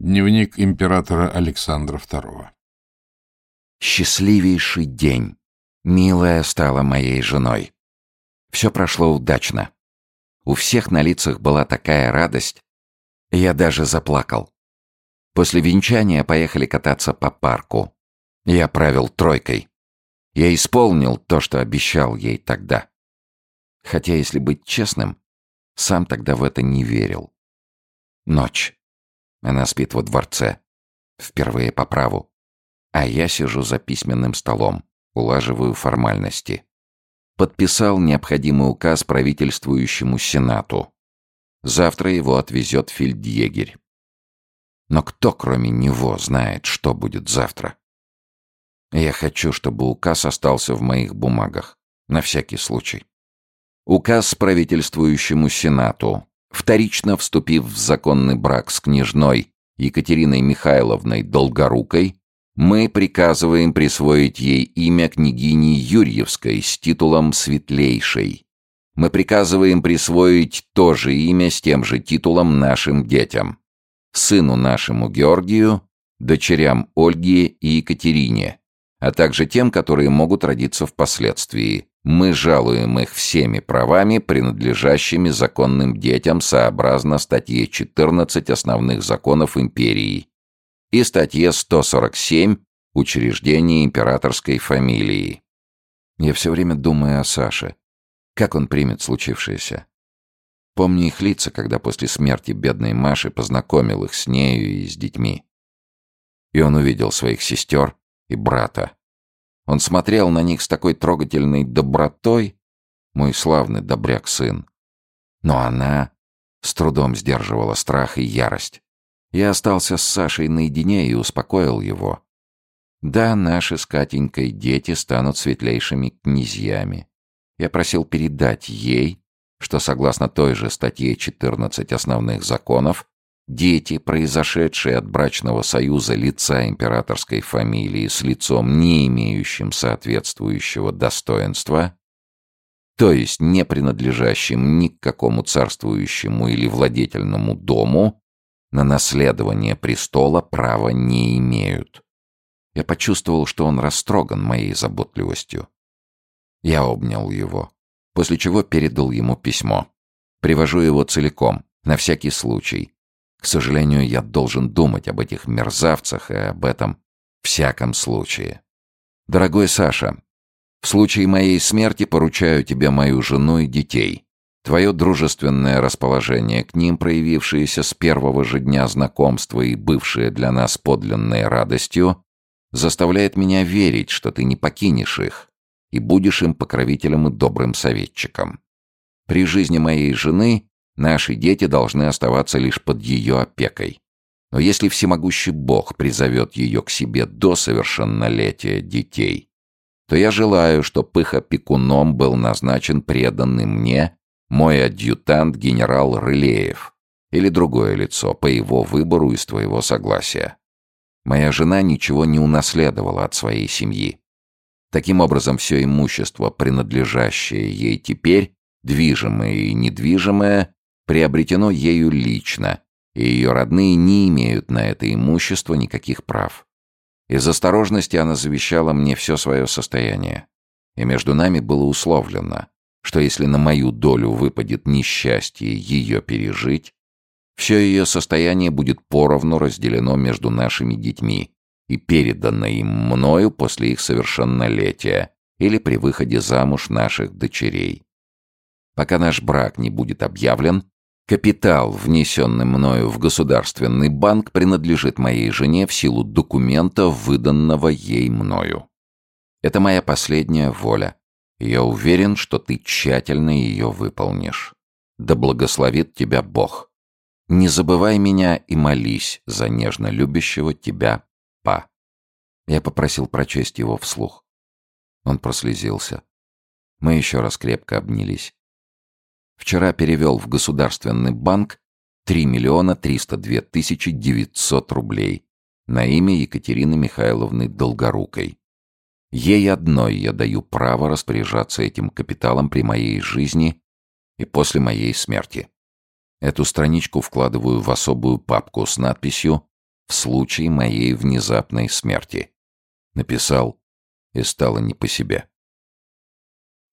Дневник императора Александра II. Счастливейший день. Милая стала моей женой. Все прошло удачно. У всех на лицах была такая радость. Я даже заплакал. После венчания поехали кататься по парку. Я правил тройкой. Я исполнил то, что обещал ей тогда. Хотя, если быть честным, сам тогда в это не верил. Ночь. Она спит во дворце. Впервые по праву. А я сижу за письменным столом, улаживаю формальности. Подписал необходимый указ правительствующему Сенату. Завтра его отвезет фельдъегерь. Но кто, кроме него, знает, что будет завтра? Я хочу, чтобы указ остался в моих бумагах. На всякий случай. Указ правительствующему Сенату вторично вступив в законный брак с княжной Екатериной Михайловной Долгорукой, мы приказываем присвоить ей имя княгини Юрьевской с титулом «Светлейшей». Мы приказываем присвоить то же имя с тем же титулом нашим детям. Сыну нашему Георгию, дочерям Ольге и Екатерине, а также тем, которые могут родиться впоследствии, мы жалуем их всеми правами, принадлежащими законным детям сообразно статье 14 основных законов империи и статье 147 учреждение императорской фамилии. Я все время думаю о Саше. Как он примет случившееся? Помню их лица, когда после смерти бедной Маши познакомил их с нею и с детьми. И он увидел своих сестер и брата. Он смотрел на них с такой трогательной добротой, мой славный добряк-сын. Но она с трудом сдерживала страх и ярость. Я остался с Сашей наедине и успокоил его. Да, наши с Катенькой дети станут светлейшими князьями. Я просил передать ей, что согласно той же статье 14 основных законов, Дети, произошедшие от брачного союза лица императорской фамилии с лицом, не имеющим соответствующего достоинства, то есть не принадлежащим ни к какому царствующему или владетельному дому, на наследование престола права не имеют. Я почувствовал, что он растроган моей заботливостью. Я обнял его, после чего передал ему письмо. Привожу его целиком, на всякий случай, к сожалению, я должен думать об этих мерзавцах и об этом всяком случае. Дорогой Саша, в случае моей смерти поручаю тебе мою жену и детей. Твое дружественное расположение к ним, проявившееся с первого же дня знакомства и бывшее для нас подлинной радостью, заставляет меня верить, что ты не покинешь их и будешь им покровителем и добрым советчиком. При жизни моей жены Наши дети должны оставаться лишь под ее опекой. Но если всемогущий Бог призовет ее к себе до совершеннолетия детей, то я желаю, чтоб их опекуном был назначен преданный мне мой адъютант генерал Рылеев или другое лицо по его выбору и с твоего согласия. Моя жена ничего не унаследовала от своей семьи. Таким образом, все имущество, принадлежащее ей теперь, движимое и недвижимое, приобретено ею лично, и ее родные не имеют на это имущество никаких прав. Из осторожности она завещала мне все свое состояние. И между нами было условлено, что если на мою долю выпадет несчастье ее пережить, все ее состояние будет поровну разделено между нашими детьми и передано им мною после их совершеннолетия или при выходе замуж наших дочерей. Пока наш брак не будет объявлен, Капитал, внесенный мною в государственный банк, принадлежит моей жене в силу документа, выданного ей мною. Это моя последняя воля. Я уверен, что ты тщательно ее выполнишь. Да благословит тебя Бог. Не забывай меня и молись за нежно любящего тебя Па. Я попросил прочесть его вслух. Он прослезился. Мы еще раз крепко обнялись. Вчера перевел в Государственный банк 3 миллиона 302 тысячи 900 рублей на имя Екатерины Михайловны Долгорукой. Ей одной я даю право распоряжаться этим капиталом при моей жизни и после моей смерти. Эту страничку вкладываю в особую папку с надписью в случае моей внезапной смерти. Написал и стало не по себе.